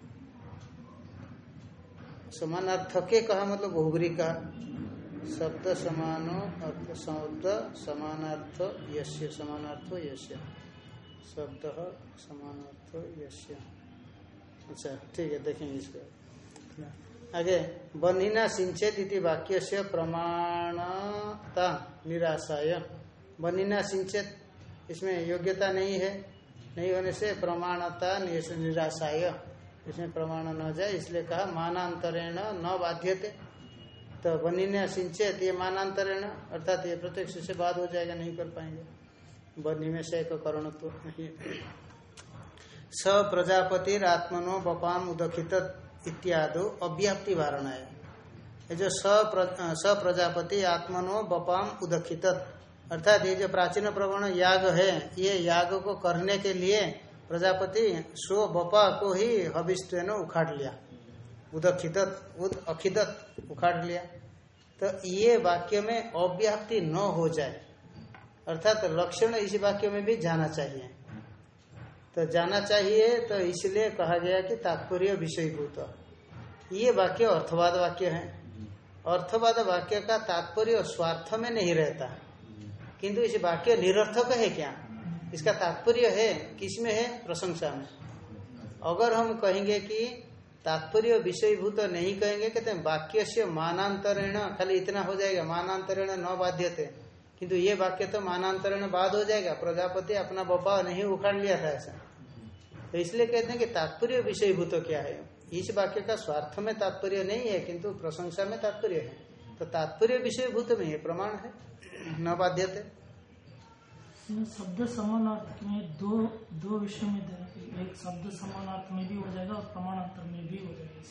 Speaker 1: समानार्थ के कहा मतलब बहुगरी का शब्द समानो अर्थ शब्द समानार्थ यश्य समानार्थ यश्य शब्द समानार्थ यश्य अच्छा ठीक है, देखेंगे इसको। आगे बनिना सिंचेत इति वाक्य से प्रमाणता निराशाय। बनिना सिंचेत इसमें योग्यता नहीं है। नहीं होने से प्रमाणता निराशाय। इसमें प्रमाण न जाए, इसलिए कहा, मानांतरेण न बाध्यते। तो बनी सिंचेत ये मानांतरेण, अर्थात ये प्रत्यक्ष से बाद हो जाएगा, नहीं कर पाएँगे। बनी में से एक करण तो नहीं स प्रजापति आत्मनो बपाम उदखित इत्यादि अव्याप्ति वारणा ये जो स प्रजापति आत्मनो बपाम उदखित। अर्थात ये जो प्राचीन प्रवण याग है, ये याग को करने के लिए प्रजापति स्व बपा को ही हविष्व उखाड़ लिया। उदखित, उद अखिदत उखाड़ लिया। तो ये वाक्य में अव्याप्ति न हो जाए, अर्थात लक्षण इस वाक्य में भी जाना चाहिए। तो जाना चाहिए तो इसलिए कहा गया कि तात्पर्य विषयभूत। ये वाक्य अर्थवाद वाक्य है। अर्थवाद वाक्य का तात्पर्य स्वार्थ में नहीं रहता। किंतु इस वाक्य निरर्थक है क्या? इसका तात्पर्य है किसमें है? प्रशंसा में। अगर हम कहेंगे कि तात्पर्य विषयभूत नहीं कहेंगे, कहते हैं वाक्य से मानांतरण, खाली इतना हो जाएगा, मानांतरण न बाध्यते। किंतु ये वाक्य तो मानांतरण बाद हो जाएगा। प्रजापति अपना बब्बा नहीं उखाड़ लिया था ऐसा। तो इसलिए कहते हैं कि तात्पर्य विषयभूत क्या है? इस वाक्य का स्वार्थ में तात्पर्य नहीं है किंतु प्रशंसा में तात्पर्य है। तो तात्पर्य विषयभूत में ये प्रमाण है। न बाध्यते।
Speaker 4: शब्द समानार्थ में दो दो विषय में देना एक शब्द समानार्थ में भी हो जाएगा और प्रमाणांतर में भी हो जाएगा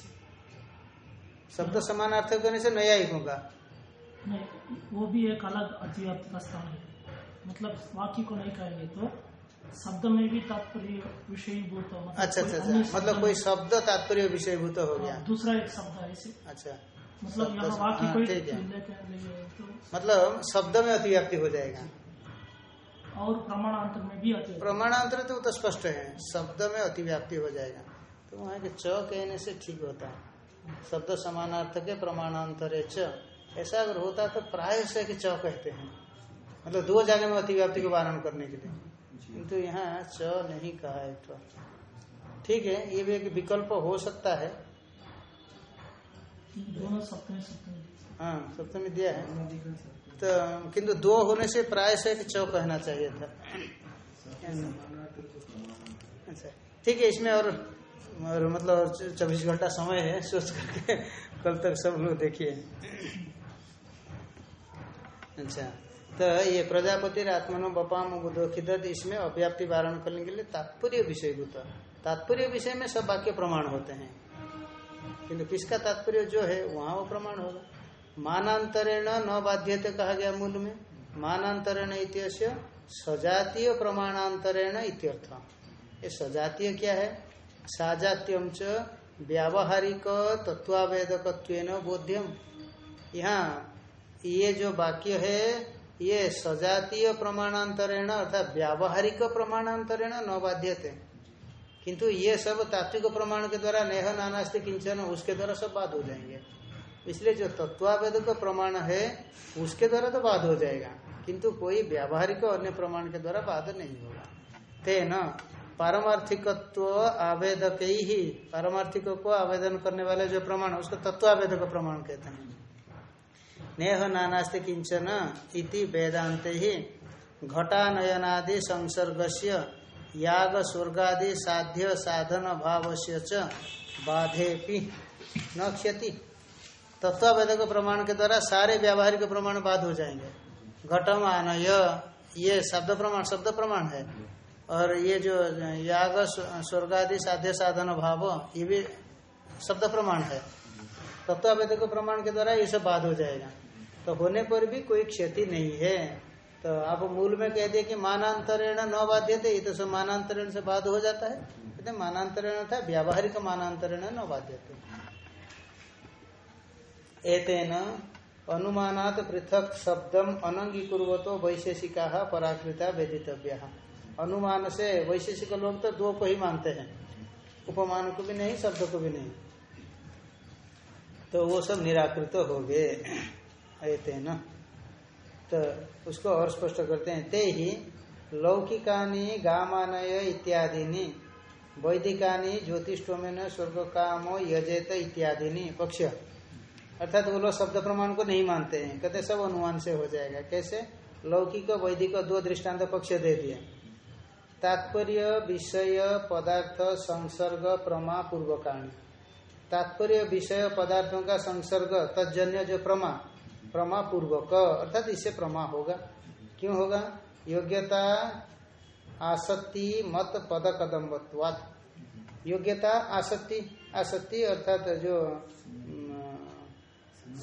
Speaker 1: शब्द समानार्थक करने से न्यायिकों का
Speaker 4: नहीं वो भी एक अलग अतिव्याप्ति का स्थान है। मतलब वाक्य को नहीं कहेंगे तो शब्द में भी तात्पर्य विषयभूत मतलब
Speaker 1: अच्छा अच्छा अच्छा। मतलब कोई शब्द तात्पर्य विषयभूत हो गया।
Speaker 4: हाँ, दूसरा एक शब्द है इसे।
Speaker 1: अच्छा।
Speaker 4: मतलब यहाँ वाक्य
Speaker 1: हाँ,
Speaker 4: कोई तो
Speaker 1: मतलब शब्द में अतिव्याप्ति हो जाएगा।
Speaker 4: और प्रमाणांतर में भी अतिव्याप्ति।
Speaker 1: प्रमाणांतर तो तो स्पष्ट है। शब्द में अतिव्याप्ति हो जाएगा। तो वहाँ के च कहने से ठीक होता है। शब्द समानार्थ के प्रमाणांतर है च। ऐसा अगर होता तो प्राय से कि च कहते हैं। मतलब दो जगह में अतिव्याप्ति को वारण करने के लिए। किंतु यहाँ च नहीं कहा है तो। ठीक है ये भी एक विकल्प हो सकता है।
Speaker 4: दोनों सप्तमी
Speaker 1: हाँ सप्तमी दिया है। तो किंतु दो होने से प्राय से च कहना चाहिए था। अच्छा ठीक है इसमें और, और मतलब चौबीस घंटा समय है सोच करके कल तक सब लोग देखिए। अच्छा। तो ये प्रजापति आत्मनो बपाम बुद्धोखित इसमें अव्याप्ति वारण करने के लिए तात्पर्य विषयभूत तात्पर्य विषय में सब वाक्य प्रमाण होते हैं। किंतु किसका तात्पर्य जो है, वहाँ वो प्रमाण होगा। मानांतरेण न बाध्यते कहा गया मूल में। मानांतरेण इत्यस्य सजातीय प्रमाणांतरेण इत्यर्थ। ये सजातीय क्या है? साजात्यम च व्यावहारिक तत्वावेदक बोध्यम। यहाँ ये जो वाक्य है ये सजातीय प्रमाणांतरेण अर्थात व्यावहारिक प्रमाणांतरेण न बाध्यते। किंतु ये सब तात्विक प्रमाण के द्वारा नेह नानास्ति किंचन, उसके द्वारा सब बात हो जाएँगे। इसलिए जो तत्वावेद का प्रमाण है, उसके द्वारा तो बात हो जाएगा। किंतु कोई व्यावहारिक अन्य प्रमाण के द्वारा बात नहीं होगा। तेन पारमार्थिकत्व आवेदक ही पारमार्थिक को आवेदन करने वाले जो प्रमाण, उसको तत्वावेदक प्रमाण कहते हैं। नेह नानास्ति किंचन इति वेदांत ही घटानयनादि संसर्गस्य याग स्वर्गादि साध्य साधन भाव से च बाधेपि न क्षति तत्वावेदक प्रमाण के द्वारा सारे व्यावहारिक प्रमाण बाध हो जाएँगे। घटम आनय ये शब्द प्रमाण शब्द प्रमाण है। और ये जो याग, स्वर्गादि साध्य साधन भाव ये भी शब्द प्रमाण है। तत्वावेदक प्रमाण के द्वारा ये सब बाध हो जाएगा। तो होने पर भी कोई क्षति नहीं है। तो आप मूल में कह दिए कि मानांतरण न बाध्य थे ये तो सब मानांतरण से बाध हो जाता है। कहते हैं मानांतरण था, व्यावहारिक मानांतरण न बाध्य थे एतेन अनुमानात पृथक शब्दम अनंगीकुर्वतो वैशेषिका पराकृता वेदितव्य। अनुमान से वैशेषिक लोग तो दो को ही मानते हैं। उपमान को भी नहीं, शब्द को भी नहीं। तो वो सब निराकृत हो गए। एतेन तो उसको और स्पष्ट करते हैं, ते ही लौकिकानी, गामानय इत्यादि वैदिकानी ज्योतिषोमेन स्वर्ग कामो यजेत इत्यादि पक्ष। अर्थात वो लोग शब्द प्रमाण को नहीं मानते हैं। कहते सब अनुमान से हो जाएगा। कैसे? लौकिक, वैदिक दो दृष्टांत पक्ष दे दिए। तात्पर्य, विषय, पदार्थ, संसर्ग, प्रमा, पूर्वकाणी। तात्पर्य, विषय, पदार्थों का संसर्ग तजन्य जो प्रमा प्रमा पूर्वक अर्थात इससे प्रमा होगा। क्यों होगा? योग्यता, आसक्ति, मत, पद कदम्बत्वाद योग्यता, आसक्ति आसक्ति अर्थात जो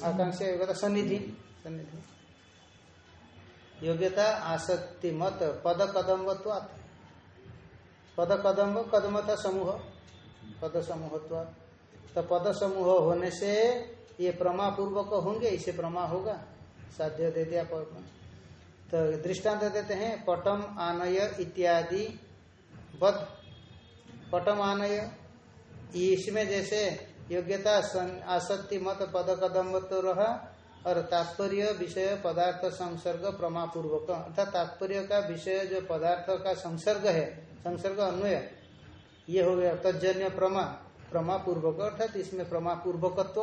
Speaker 1: आकांक्षा योग्यता, सन्निधि। सन्निधि। योग्यता, आसक्ति, मत, पद कदम्बत्वाद पद, कदम्ब कदम था समूह। पद समूहत्वाद तो पद, समूह होने से ये प्रमा पूर्वक होंगे, इसे प्रमा होगा। साध्य दे दिया तो दृष्टांत देते हैं, पटम आनय इत्यादि बद। पटम आनय, इसमें जैसे योग्यता आसक्ति, मत, पद, कदम तो रहा, और तात्पर्य, विषय, पदार्थ, संसर्ग, प्रमापूर्वक। अर्थात तात्पर्य का विषय, जो पदार्थ का संसर्ग है, संसर्ग अन्वय, ये हो गया तजन्य प्रमा प्रमा पूर्वक। अर्थात इसमें प्रमा पूर्वकत्व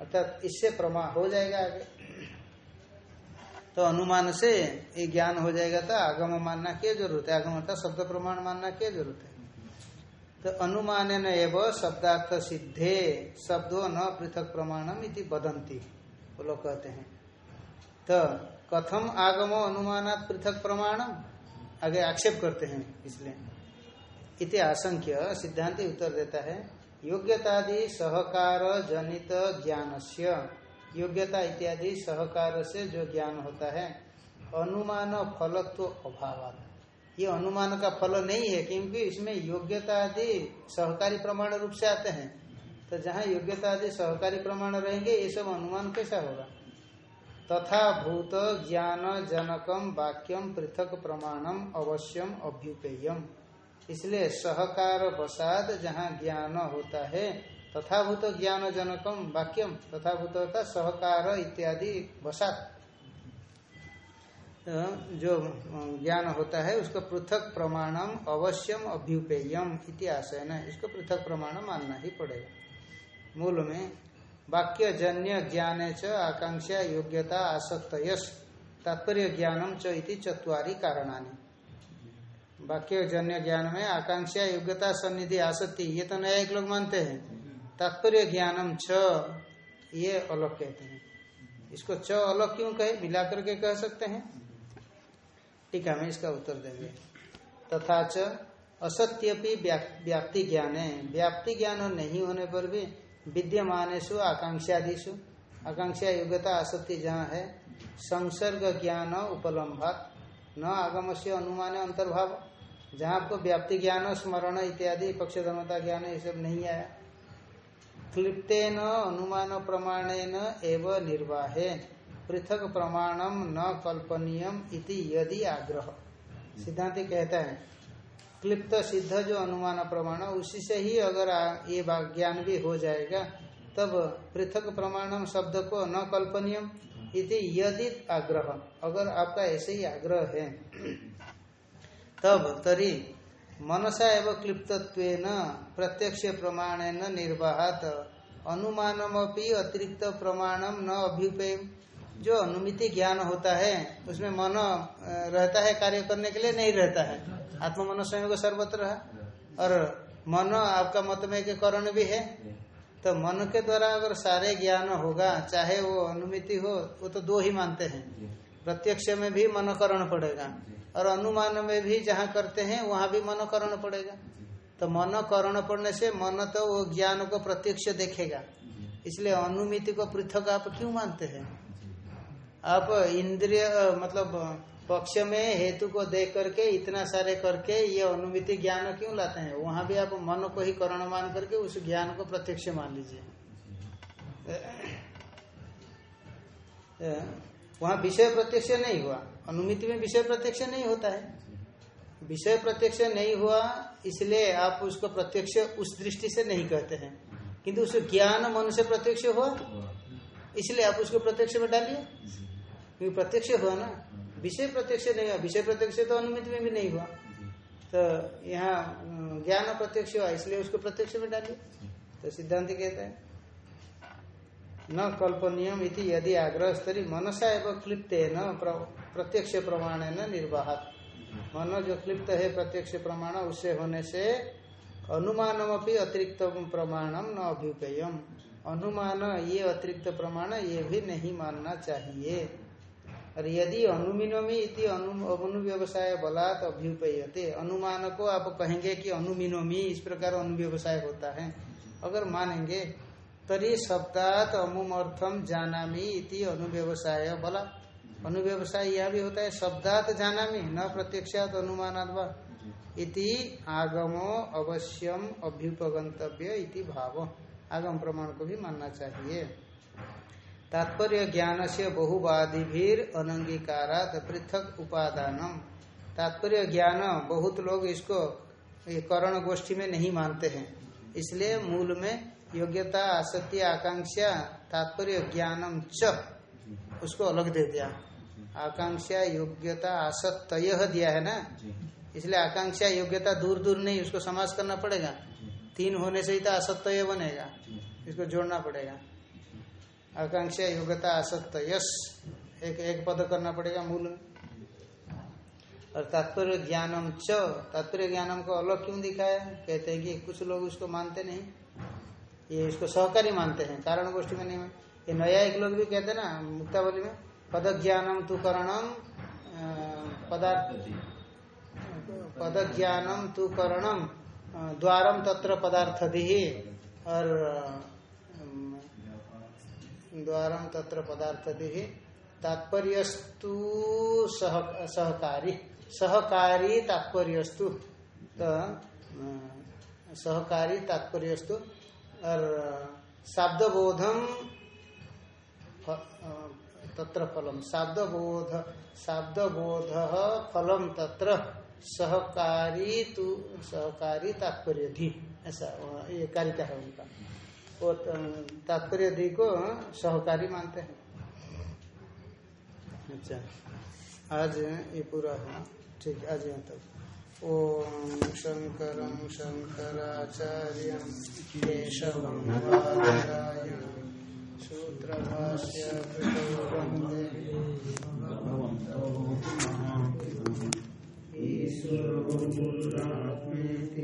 Speaker 1: अर्थात इससे प्रमा हो जाएगा आगे। तो अनुमान से ये ज्ञान हो जाएगा तो आगम मानना क्या ज़रूरत है। आगम अर्थात शब्द प्रमाण मानना क्या ज़रूरत है। तो अनुमान एवं शब्दार्थ सिद्धे शब्दों न पृथक प्रमाणम इति बदंती, वो लोग कहते हैं। तो कथम आगमो अनुमानात पृथक प्रमाणम, आगे आक्षेप करते हैं इसलिए। इति आशंक्य सिद्धांत उत्तर देता है। योग्यतादि सहकार जनित ज्ञान से योग्यता इत्यादि सहकार से जो ज्ञान होता है, अनुमान फलत्व अभाव ये अनुमान का फल नहीं है, क्योंकि इसमें योग्यता आदि सहकारी प्रमाण रूप से आते हैं। तो जहाँ योग्यता आदि सहकारी प्रमाण रहेंगे, ये सब अनुमान कैसा होगा? तथा भूत ज्ञान जनकम वाक्यम पृथक प्रमाणम अवश्यम अभ्युपेयम। इसलिए सहकार वसाद, जहाँ ज्ञान होता है तथा भूत ज्ञान जनकम वाक्यम तथा भूत होता सहकार इत्यादि वसात जो ज्ञान होता है, उसका पृथक प्रमाणम अवश्यम अभ्युपेयम इति आशय न इसको पृथक प्रमाण मानना ही पड़ेगा। मूल में वाक्य जन्य ज्ञान च आकांक्षा योग्यता आसक्त तात्पर्य ज्ञानम च इति कारणानी। वाक्य जन्य ज्ञान में आकांक्षा, योग्यता, सन्निधि, आसक्ति, ये तो नया एक लोग मानते हैं। तात्पर्य ज्ञानम छ, ये अलग कहते हैं। इसको च अलग क्यों कहे? मिला करके कह सकते हैं। ठीक है मैं इसका उत्तर देंगे। तथा च असत्यपि व्याप्ति ज्ञान। है व्याप्ति ज्ञान नहीं होने पर भी विद्यमानेशु आकांक्षादिशु आकांक्षा, योग्यता, आसक्ति जहाँ है, संसर्ग ज्ञान उपलम्भात न आगम से अनुमान अंतर्भाव। जहाँ आपको व्याप्ति ज्ञान, स्मरण इत्यादि पक्ष धर्मता ज्ञान, ये सब नहीं आया। क्लिप्तेन अनुमान प्रमाणेन एव निर्वाहे। पृथक प्रमाणम न कल्पनीयम इति यदि आग्रह। सिद्धांत कहता है, क्लिप्त सिद्ध जो अनुमान प्रमाण, उसी से ही अगर ये ज्ञान भी हो जाएगा, तब पृथक प्रमाणम शब्द को न कल्पनीयम इति यदि आग्रह अगर आपका ऐसे ही आग्रह है, तब तरी मनसा एवं क्लिप्तत्व प्रत्यक्ष प्रमाण निर्वाहत। अनुमानमपि अतिरिक्त प्रमाणम न अभ्युपेय जो अनुमिति ज्ञान होता है, उसमें मन रहता है कार्य करने के लिए, नहीं रहता है। आत्म मन स्वयं को सर्वत्र है और मन आपका मत में के करण भी है। तो मन के द्वारा अगर सारे ज्ञान होगा चाहे वो अनुमिति हो वो तो दो ही मानते हैं। प्रत्यक्ष में भी मनोकरण पड़ेगा और अनुमान में भी जहाँ करते हैं वहाँ भी मनोकरण पड़ेगा। तो मनकरण पड़ने से मन तो वो ज्ञान को प्रत्यक्ष देखेगा। इसलिए अनुमिति को पृथक आप क्यों मानते हैं? आप इंद्रिय मतलब पक्ष में हेतु को देख करके, इतना सारे करके, ये अनुमिति ज्ञान क्यों लाते हैं? वहाँ भी आप मन को ही करण मान करके उस ज्ञान को प्रत्यक्ष मान लीजिए। वहाँ विषय प्रत्यक्ष नहीं हुआ। अनुमिति में विषय प्रत्यक्ष नहीं होता है। विषय प्रत्यक्ष नहीं हुआ, इसलिए आप उसको प्रत्यक्ष उस दृष्टि से नहीं कहते हैं। किंतु उस ज्ञान मन से प्रत्यक्ष हुआ। इसलिए आप उसको प्रत्यक्ष में डालिए। क्योंकि प्रत्यक्ष हुआ ना। विषय प्रत्यक्ष नहीं हुआ। विषय प्रत्यक्ष तो अनुमिति में भी नहीं हुआ। तो यहाँ ज्ञान प्रत्यक्ष हुआ, इसलिए उसको प्रत्यक्ष में डालिए। तो सिद्धांत कहता है, न कल्पनियम इति यदि आग्रह स्तरी मनसा एवं क्लिप्त है न प्रत्यक्ष प्रमाण है न निर्वाह मन जो क्लिप्त है प्रत्यक्ष प्रमाण, उससे होने से अनुमानम अपनी अतिरिक्त प्रमाणम न अभ्युपेयम। अनुमान ये अतिरिक्त प्रमाण, ये भी नहीं मानना चाहिए। और यदि अनुमिनोमी इति अनु व्यवसाय बलात् अभ्युपयते। अनुमान को आप कहेंगे कि अनुमिनोमी, इस प्रकार अनुव्यवसाय होता है। अगर मानेंगे, तरी शब्दात अमुमर्थम जानामी इति अनुव्यवसाय बला अनुव्यवसाय यह भी होता है, शब्दात जानामी, न प्रत्यक्षात अनुमानाद इति आगमो अवश्यम अभ्युपगंतव्य इति भाव। आगम प्रमाण को भी मानना चाहिए। तात्पर्य ज्ञान से बहुवादि भीर अनंगीकारात पृथक उपादानम तात्पर्य ज्ञान बहुत लोग इसको करण गोष्ठी में नहीं मानते हैं। इसलिए मूल में योग्यता आसक्ति आकांक्षा तात्पर्य ज्ञानम च उसको अलग दे दिया। आकांक्षा योग्यता आसक्तय दिया है ना? इसलिए आकांक्षा योग्यता दूर दूर नहीं उसको समास करना पड़ेगा। तीन होने से ही तो असत्य बनेगा। इसको जोड़ना पड़ेगा। आकांक्षा योग्यता असत्य यस एक एक पद करना पड़ेगा मूल। और तात्पर्य ज्ञानम च तात्पर्य ज्ञानम को अलग क्यों दिखाया? कहते हैं कि कुछ लोग उसको मानते नहीं। ये इसको सहकारी मानते हैं कारण गोष्ठी में नहीं। ये नया एक लोग भी कहते ना मुक्तावली में पद ज्ञानम तु करणम पदार्थ पद ज्ञानम तु करणम द्वारम तत्र पदार्थधि। और अम, द्वारम तत्र पदार्थधि तात्पर्यस्तु सह सहकारी सहकारी तात्पर्यस्तु तो अ, सहकारी तात्पर्यस्तु और शाब्दबोधम फ- तत्र फलम शाब्दबोध शाब्दबोध फलम तत्र सहकारी तु सहकारी तात्पर्य ऐसा ये कारिका है उनका वो तात्पर्य दी को सहकारी मानते हैं। अच्छा। आज ये पूरा है। ठीक, आज यहाँ तक। ॐ शंकर शङ्कराचार्यं केशव सूत्र भाष्य